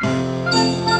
Música